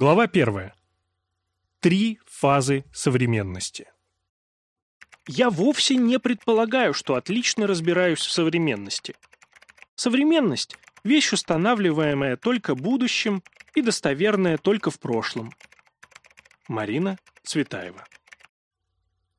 Глава первая. Три фазы современности. Я вовсе не предполагаю, что отлично разбираюсь в современности. Современность – вещь, устанавливаемая только будущим и достоверная только в прошлом. Марина Цветаева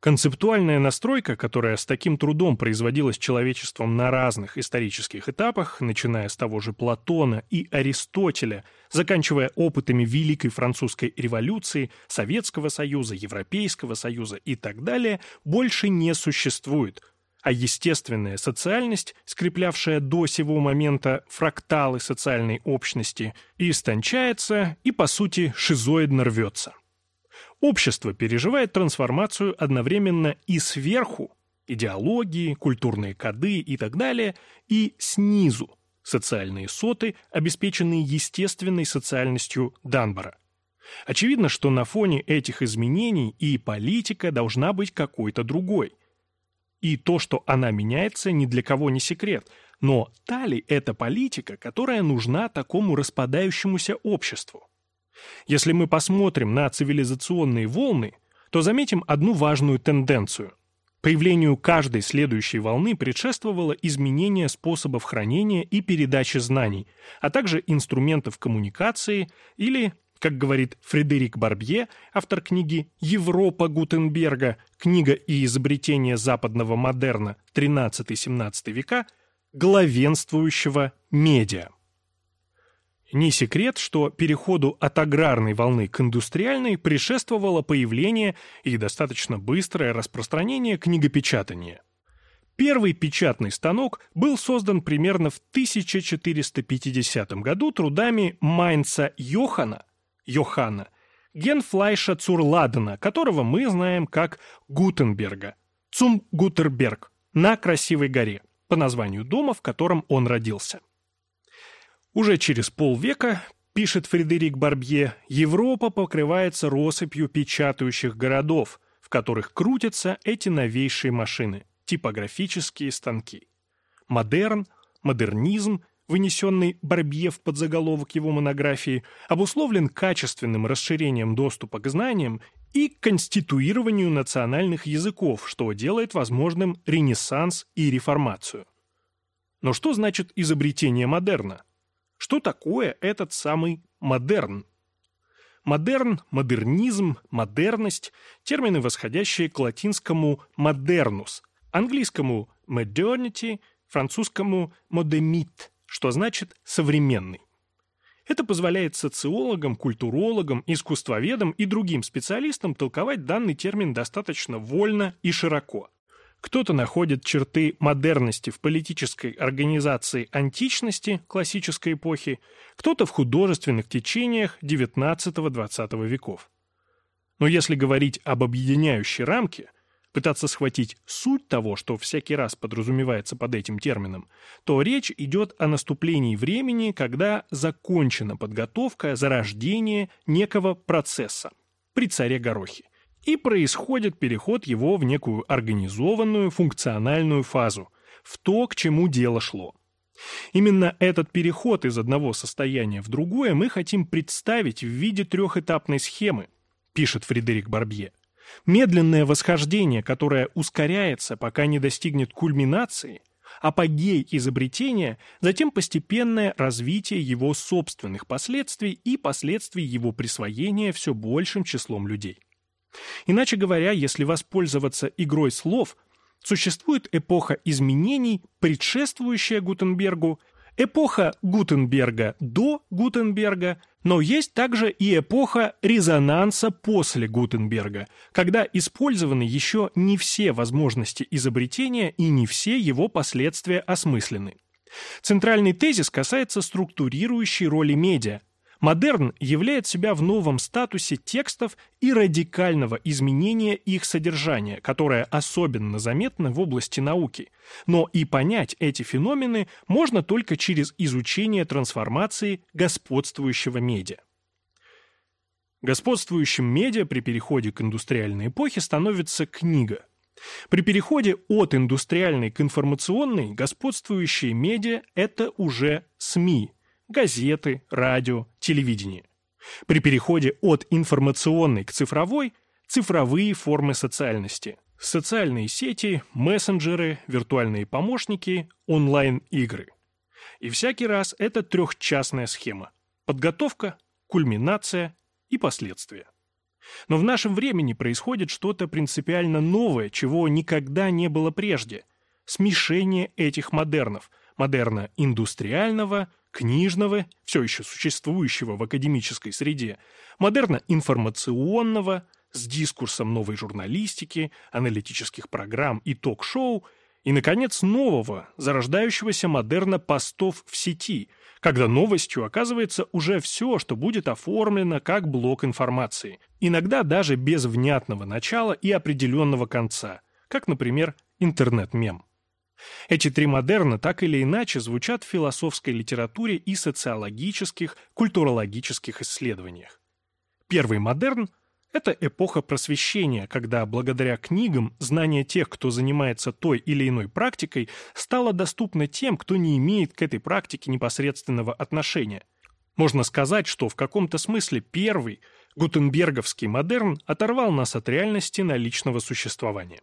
Концептуальная настройка, которая с таким трудом производилась человечеством на разных исторических этапах, начиная с того же Платона и Аристотеля, заканчивая опытами Великой Французской революции, Советского Союза, Европейского Союза и так далее, больше не существует. А естественная социальность, скреплявшая до сего момента фракталы социальной общности, истончается и, по сути, шизоидно рвется. Общество переживает трансформацию одновременно и сверху, идеологии, культурные коды и так далее, и снизу, социальные соты, обеспеченные естественной социальностью Данбора. Очевидно, что на фоне этих изменений и политика должна быть какой-то другой. И то, что она меняется, ни для кого не секрет. Но та ли это политика, которая нужна такому распадающемуся обществу? Если мы посмотрим на цивилизационные волны, то заметим одну важную тенденцию. Появлению каждой следующей волны предшествовало изменение способов хранения и передачи знаний, а также инструментов коммуникации или, как говорит Фредерик Барбье, автор книги «Европа Гутенберга. Книга и изобретение западного модерна. 13-17 века», главенствующего медиа. Не секрет, что переходу от аграрной волны к индустриальной предшествовало появление и достаточно быстрое распространение книгопечатания. Первый печатный станок был создан примерно в 1450 году трудами Майнца Йохана, Йохана, Генфлайша Цурладена, которого мы знаем как Гутенберга, Цум Гутерберг, на Красивой горе, по названию дома, в котором он родился. Уже через полвека, пишет Фредерик Барбье, Европа покрывается россыпью печатающих городов, в которых крутятся эти новейшие машины, типографические станки. Модерн, модернизм, вынесенный Барбье в подзаголовок его монографии, обусловлен качественным расширением доступа к знаниям и конституированию национальных языков, что делает возможным ренессанс и реформацию. Но что значит изобретение модерна? Что такое этот самый модерн? Модерн, модернизм, модерность – термины, восходящие к латинскому «modernus», английскому «modernity», французскому «modernit», что значит «современный». Это позволяет социологам, культурологам, искусствоведам и другим специалистам толковать данный термин достаточно вольно и широко. Кто-то находит черты модерности в политической организации античности классической эпохи, кто-то в художественных течениях XIX-XX веков. Но если говорить об объединяющей рамке, пытаться схватить суть того, что всякий раз подразумевается под этим термином, то речь идет о наступлении времени, когда закончена подготовка зарождения некого процесса при царе Горохе и происходит переход его в некую организованную функциональную фазу, в то, к чему дело шло. Именно этот переход из одного состояния в другое мы хотим представить в виде трехэтапной схемы, пишет Фредерик Барбье. Медленное восхождение, которое ускоряется, пока не достигнет кульминации, апогей изобретения, затем постепенное развитие его собственных последствий и последствий его присвоения все большим числом людей. Иначе говоря, если воспользоваться игрой слов, существует эпоха изменений, предшествующая Гутенбергу, эпоха Гутенберга до Гутенберга, но есть также и эпоха резонанса после Гутенберга, когда использованы еще не все возможности изобретения и не все его последствия осмыслены. Центральный тезис касается структурирующей роли медиа, Модерн являет себя в новом статусе текстов и радикального изменения их содержания, которое особенно заметно в области науки. Но и понять эти феномены можно только через изучение трансформации господствующего медиа. Господствующим медиа при переходе к индустриальной эпохе становится книга. При переходе от индустриальной к информационной господствующие медиа – это уже СМИ – газеты, радио, телевидение. При переходе от информационной к цифровой – цифровые формы социальности. Социальные сети, мессенджеры, виртуальные помощники, онлайн-игры. И всякий раз это трехчастная схема. Подготовка, кульминация и последствия. Но в нашем времени происходит что-то принципиально новое, чего никогда не было прежде. Смешение этих модернов. Модерна индустриального, книжного, все еще существующего в академической среде, модерна информационного, с дискурсом новой журналистики, аналитических программ и ток-шоу, и, наконец, нового, зарождающегося модерна постов в сети – когда новостью оказывается уже все, что будет оформлено как блок информации, иногда даже без внятного начала и определенного конца, как, например, интернет-мем. Эти три модерна так или иначе звучат в философской литературе и социологических, культурологических исследованиях. Первый модерн – это эпоха просвещения, когда благодаря книгам знание тех, кто занимается той или иной практикой, стало доступно тем, кто не имеет к этой практике непосредственного отношения. Можно сказать, что в каком-то смысле первый, гутенберговский модерн оторвал нас от реальности наличного существования.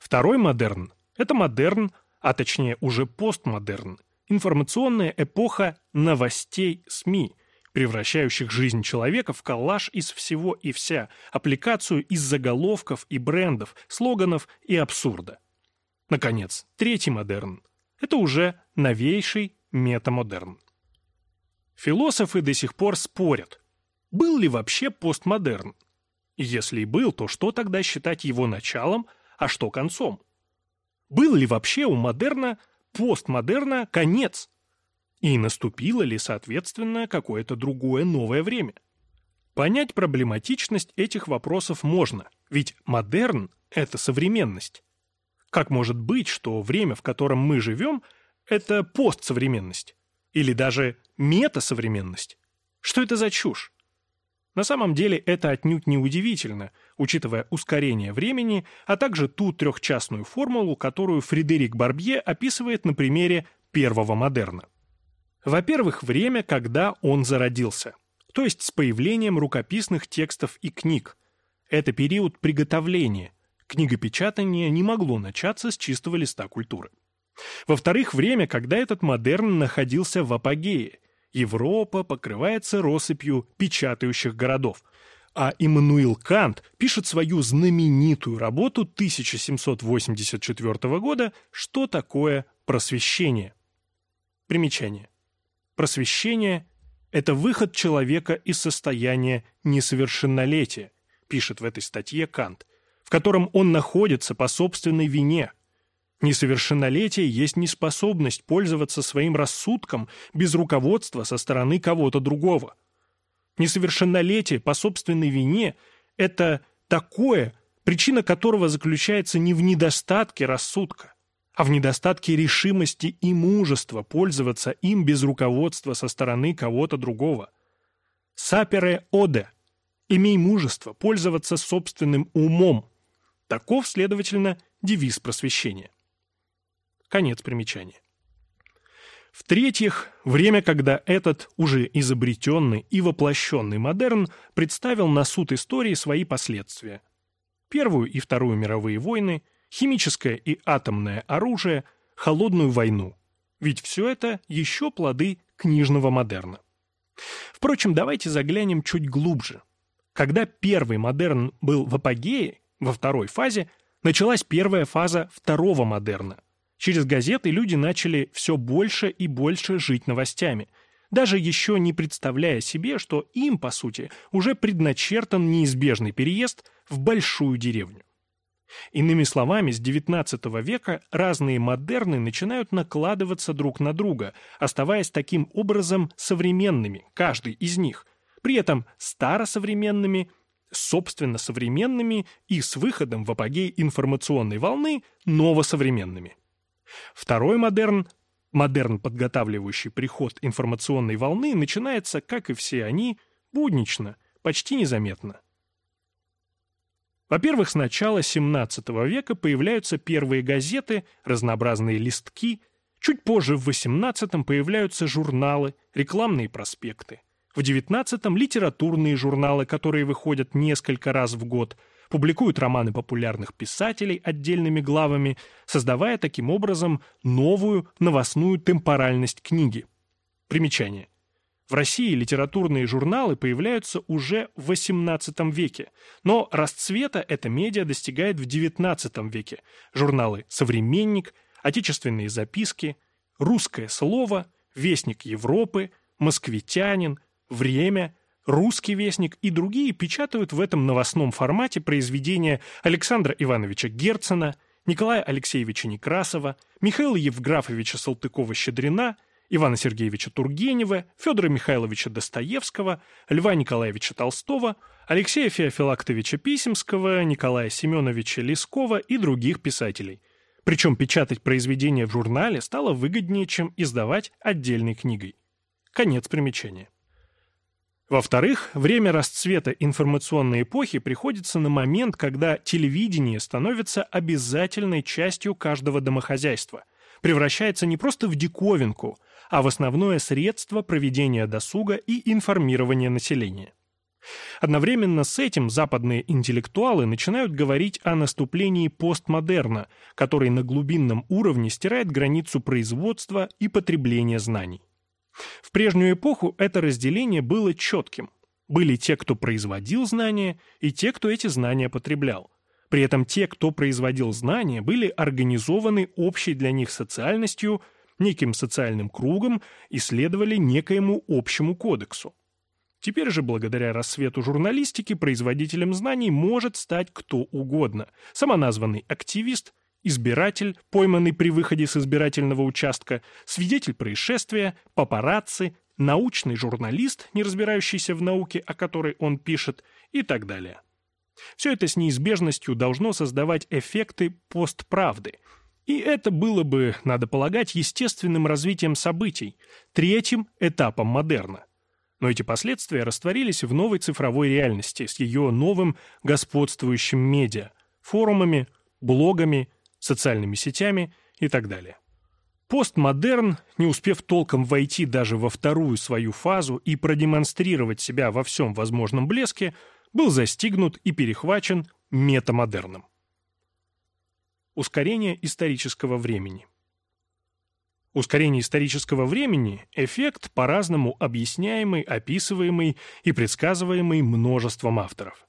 Второй модерн – это модерн, а точнее уже постмодерн, информационная эпоха новостей СМИ, превращающих жизнь человека в коллаж из всего и вся, аппликацию из заголовков и брендов, слоганов и абсурда. Наконец, третий модерн – это уже новейший метамодерн. Философы до сих пор спорят, был ли вообще постмодерн? Если и был, то что тогда считать его началом, а что концом? Был ли вообще у модерна, постмодерна конец – и наступило ли, соответственно, какое-то другое новое время? Понять проблематичность этих вопросов можно, ведь модерн – это современность. Как может быть, что время, в котором мы живем, это постсовременность? Или даже метасовременность? Что это за чушь? На самом деле это отнюдь не удивительно, учитывая ускорение времени, а также ту трехчастную формулу, которую Фредерик Барбье описывает на примере первого модерна. Во-первых, время, когда он зародился, то есть с появлением рукописных текстов и книг. Это период приготовления. Книгопечатание не могло начаться с чистого листа культуры. Во-вторых, время, когда этот модерн находился в апогее. Европа покрывается россыпью печатающих городов. А Иммануил Кант пишет свою знаменитую работу 1784 года «Что такое просвещение?». Примечание. Просвещение – это выход человека из состояния несовершеннолетия, пишет в этой статье Кант, в котором он находится по собственной вине. Несовершеннолетие есть неспособность пользоваться своим рассудком без руководства со стороны кого-то другого. Несовершеннолетие по собственной вине – это такое, причина которого заключается не в недостатке рассудка, а в недостатке решимости и мужества пользоваться им без руководства со стороны кого-то другого. Сапере оде – имей мужество пользоваться собственным умом. Таков, следовательно, девиз просвещения. Конец примечания. В-третьих, время, когда этот уже изобретенный и воплощенный модерн представил на суд истории свои последствия. Первую и Вторую мировые войны – химическое и атомное оружие, холодную войну. Ведь все это еще плоды книжного модерна. Впрочем, давайте заглянем чуть глубже. Когда первый модерн был в апогее, во второй фазе, началась первая фаза второго модерна. Через газеты люди начали все больше и больше жить новостями, даже еще не представляя себе, что им, по сути, уже предначертан неизбежный переезд в большую деревню. Иными словами, с XIX века разные модерны начинают накладываться друг на друга, оставаясь таким образом современными, каждый из них, при этом старосовременными, собственно современными и с выходом в апогей информационной волны новосовременными. Второй модерн Модерн, подготавливающий приход информационной волны, начинается, как и все они, буднично, почти незаметно. Во-первых, с начала XVII века появляются первые газеты, разнообразные листки, чуть позже в XVIII появляются журналы, рекламные проспекты. В XIX – литературные журналы, которые выходят несколько раз в год, публикуют романы популярных писателей отдельными главами, создавая таким образом новую новостную темпоральность книги. Примечание. В России литературные журналы появляются уже в XVIII веке, но расцвета эта медиа достигает в XIX веке. Журналы «Современник», «Отечественные записки», «Русское слово», «Вестник Европы», «Москвитянин», «Время», «Русский вестник» и другие печатают в этом новостном формате произведения Александра Ивановича Герцена, Николая Алексеевича Некрасова, Михаила Евграфовича Салтыкова-Щедрина – Ивана Сергеевича Тургенева, Федора Михайловича Достоевского, Льва Николаевича Толстого, Алексея Феофилактовича Писемского, Николая Семеновича Лескова и других писателей. Причем печатать произведения в журнале стало выгоднее, чем издавать отдельной книгой. Конец примечания. Во-вторых, время расцвета информационной эпохи приходится на момент, когда телевидение становится обязательной частью каждого домохозяйства, превращается не просто в диковинку – а в основное средство проведения досуга и информирования населения. Одновременно с этим западные интеллектуалы начинают говорить о наступлении постмодерна, который на глубинном уровне стирает границу производства и потребления знаний. В прежнюю эпоху это разделение было четким. Были те, кто производил знания, и те, кто эти знания потреблял. При этом те, кто производил знания, были организованы общей для них социальностью – неким социальным кругом и следовали некоему общему кодексу. Теперь же, благодаря рассвету журналистики, производителем знаний может стать кто угодно. Самоназванный активист, избиратель, пойманный при выходе с избирательного участка, свидетель происшествия, папарацци, научный журналист, не разбирающийся в науке, о которой он пишет, и так далее. Все это с неизбежностью должно создавать эффекты постправды – и это было бы, надо полагать, естественным развитием событий, третьим этапом модерна. Но эти последствия растворились в новой цифровой реальности с ее новым господствующим медиа, форумами, блогами, социальными сетями и так далее. Постмодерн, не успев толком войти даже во вторую свою фазу и продемонстрировать себя во всем возможном блеске, был застигнут и перехвачен метамодерном. Ускорение исторического времени. Ускорение исторического времени – эффект, по-разному объясняемый, описываемый и предсказываемый множеством авторов.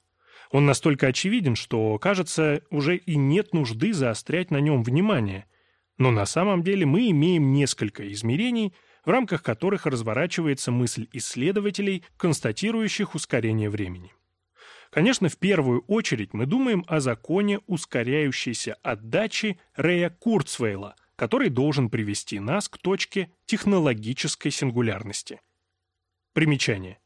Он настолько очевиден, что, кажется, уже и нет нужды заострять на нем внимание. Но на самом деле мы имеем несколько измерений, в рамках которых разворачивается мысль исследователей, констатирующих ускорение времени. Конечно, в первую очередь мы думаем о законе ускоряющейся отдачи Рея Курцвейла, который должен привести нас к точке технологической сингулярности. Примечание.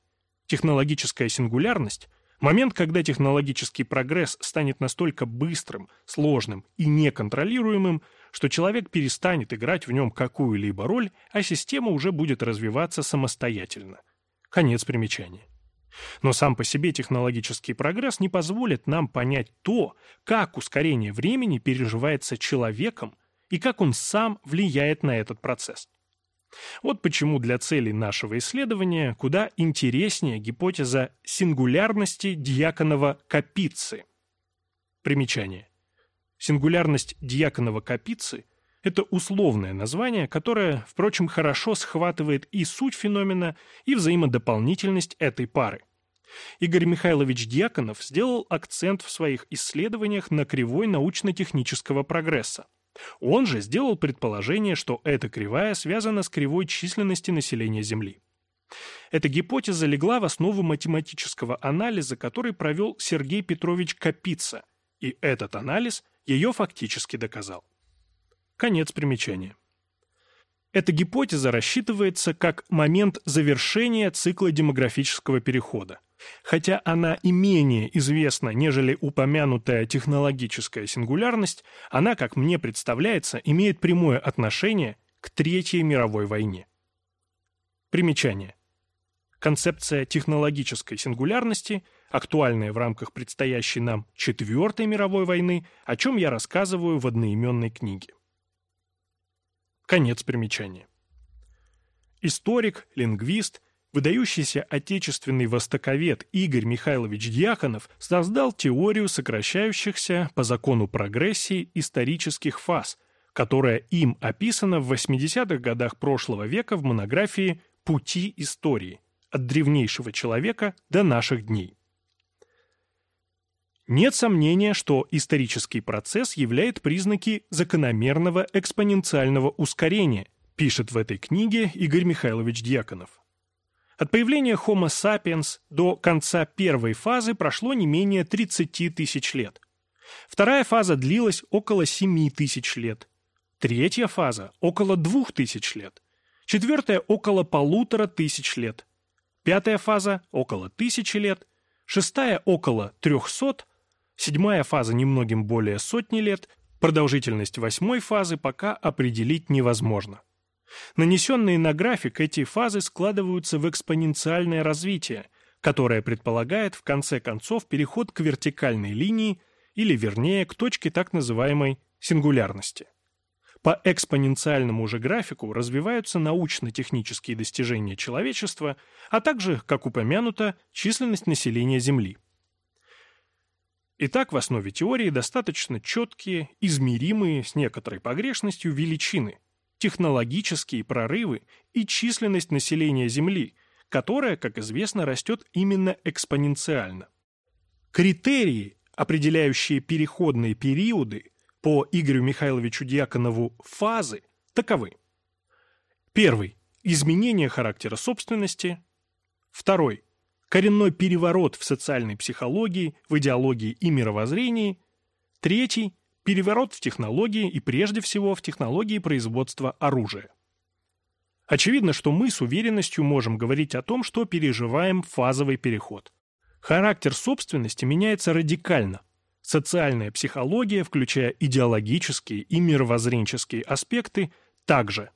Технологическая сингулярность – момент, когда технологический прогресс станет настолько быстрым, сложным и неконтролируемым, что человек перестанет играть в нем какую-либо роль, а система уже будет развиваться самостоятельно. Конец примечания. Но сам по себе технологический прогресс не позволит нам понять то, как ускорение времени переживается человеком и как он сам влияет на этот процесс. Вот почему для целей нашего исследования куда интереснее гипотеза сингулярности Дьяконова Капицы. Примечание. Сингулярность Дьяконова Капицы – это условное название, которое, впрочем, хорошо схватывает и суть феномена, и взаимодополнительность этой пары. Игорь Михайлович Дьяконов сделал акцент в своих исследованиях на кривой научно-технического прогресса. Он же сделал предположение, что эта кривая связана с кривой численности населения Земли. Эта гипотеза легла в основу математического анализа, который провел Сергей Петрович Капица, и этот анализ ее фактически доказал. Конец примечания. Эта гипотеза рассчитывается как момент завершения цикла демографического перехода. Хотя она и менее известна, нежели упомянутая технологическая сингулярность, она, как мне представляется, имеет прямое отношение к Третьей мировой войне. Примечание. Концепция технологической сингулярности, актуальная в рамках предстоящей нам Четвертой мировой войны, о чем я рассказываю в одноименной книге. Конец примечания. Историк, лингвист, выдающийся отечественный востоковед Игорь Михайлович Дьяконов создал теорию сокращающихся по закону прогрессии исторических фаз, которая им описана в 80-х годах прошлого века в монографии «Пути истории. От древнейшего человека до наших дней». Нет сомнения, что исторический процесс являет признаки закономерного экспоненциального ускорения, пишет в этой книге Игорь Михайлович Дьяконов. От появления Homo sapiens до конца первой фазы прошло не менее 30 тысяч лет. Вторая фаза длилась около 7 тысяч лет. Третья фаза – около 2 тысяч лет. Четвертая – около полутора тысяч лет. Пятая фаза – около тысячи лет. Шестая – около 300. Седьмая фаза – немногим более сотни лет. Продолжительность восьмой фазы пока определить невозможно. Нанесенные на график эти фазы складываются в экспоненциальное развитие, которое предполагает в конце концов переход к вертикальной линии или, вернее, к точке так называемой сингулярности. По экспоненциальному же графику развиваются научно-технические достижения человечества, а также, как упомянуто, численность населения Земли. Итак, в основе теории достаточно четкие, измеримые с некоторой погрешностью величины – технологические прорывы и численность населения Земли, которая, как известно, растет именно экспоненциально. Критерии, определяющие переходные периоды, по Игорю Михайловичу Дьяконову фазы, таковы. Первый – изменение характера собственности. Второй – коренной переворот в социальной психологии, в идеологии и мировоззрении. Третий – переворот в технологии и прежде всего в технологии производства оружия. Очевидно, что мы с уверенностью можем говорить о том, что переживаем фазовый переход. Характер собственности меняется радикально. Социальная психология, включая идеологические и мировоззренческие аспекты, также.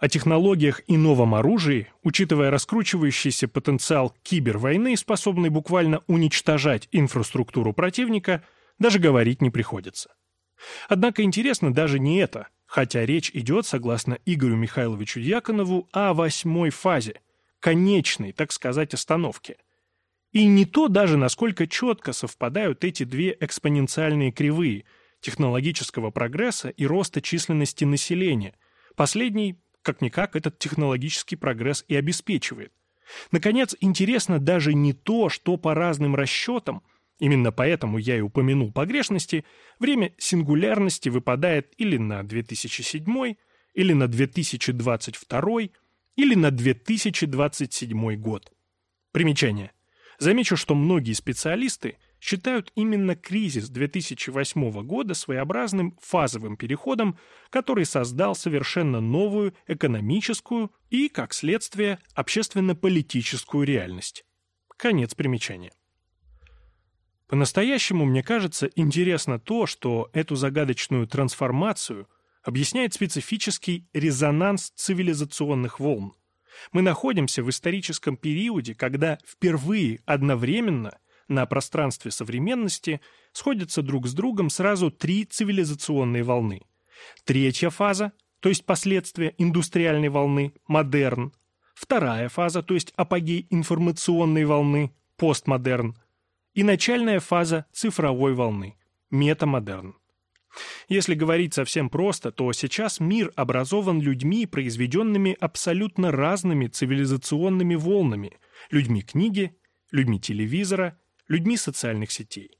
О технологиях и новом оружии, учитывая раскручивающийся потенциал кибервойны, способный буквально уничтожать инфраструктуру противника, даже говорить не приходится. Однако интересно даже не это, хотя речь идет, согласно Игорю Михайловичу Дьяконову, о восьмой фазе, конечной, так сказать, остановке. И не то даже, насколько четко совпадают эти две экспоненциальные кривые технологического прогресса и роста численности населения. Последний, как-никак, этот технологический прогресс и обеспечивает. Наконец, интересно даже не то, что по разным расчетам – Именно поэтому я и упомянул погрешности, время сингулярности выпадает или на 2007, или на 2022, или на 2027 год. Примечание. Замечу, что многие специалисты считают именно кризис 2008 года своеобразным фазовым переходом, который создал совершенно новую экономическую и, как следствие, общественно-политическую реальность. Конец примечания. По-настоящему, мне кажется, интересно то, что эту загадочную трансформацию объясняет специфический резонанс цивилизационных волн. Мы находимся в историческом периоде, когда впервые одновременно на пространстве современности сходятся друг с другом сразу три цивилизационные волны. Третья фаза, то есть последствия индустриальной волны, модерн. Вторая фаза, то есть апогей информационной волны, постмодерн – и начальная фаза цифровой волны – метамодерн. Если говорить совсем просто, то сейчас мир образован людьми, произведенными абсолютно разными цивилизационными волнами – людьми книги, людьми телевизора, людьми социальных сетей.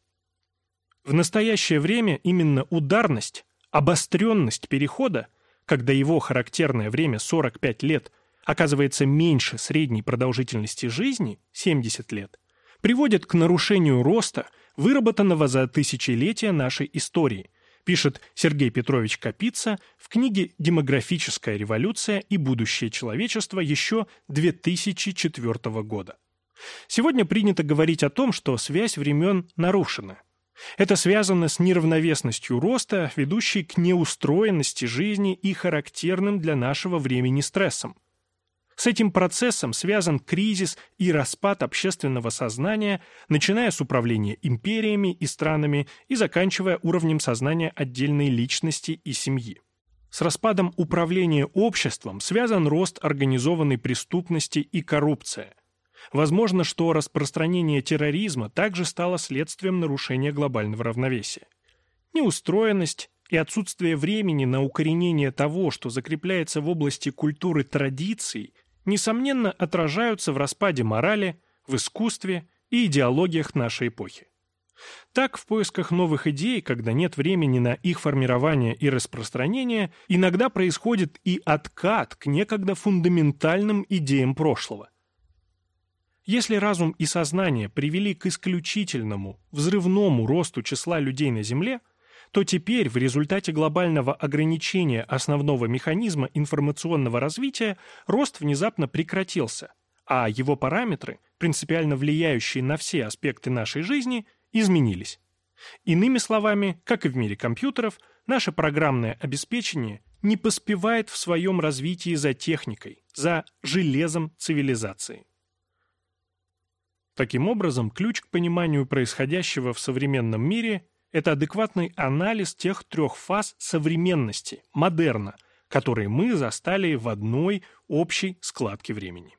В настоящее время именно ударность, обостренность перехода, когда его характерное время 45 лет оказывается меньше средней продолжительности жизни – 70 лет – приводит к нарушению роста, выработанного за тысячелетия нашей истории, пишет Сергей Петрович Капица в книге «Демографическая революция и будущее человечества» еще 2004 года. Сегодня принято говорить о том, что связь времен нарушена. Это связано с неравновесностью роста, ведущей к неустроенности жизни и характерным для нашего времени стрессом – с этим процессом связан кризис и распад общественного сознания, начиная с управления империями и странами и заканчивая уровнем сознания отдельной личности и семьи. С распадом управления обществом связан рост организованной преступности и коррупция – Возможно, что распространение терроризма также стало следствием нарушения глобального равновесия. Неустроенность и отсутствие времени на укоренение того, что закрепляется в области культуры традиций, несомненно отражаются в распаде морали, в искусстве и идеологиях нашей эпохи. Так, в поисках новых идей, когда нет времени на их формирование и распространение, иногда происходит и откат к некогда фундаментальным идеям прошлого. Если разум и сознание привели к исключительному, взрывному росту числа людей на Земле, то теперь в результате глобального ограничения основного механизма информационного развития рост внезапно прекратился, а его параметры, принципиально влияющие на все аспекты нашей жизни – изменились. Иными словами, как и в мире компьютеров, наше программное обеспечение не поспевает в своем развитии за техникой, за железом цивилизации. Таким образом, ключ к пониманию происходящего в современном мире – это адекватный анализ тех трех фаз современности, модерна, которые мы застали в одной общей складке времени.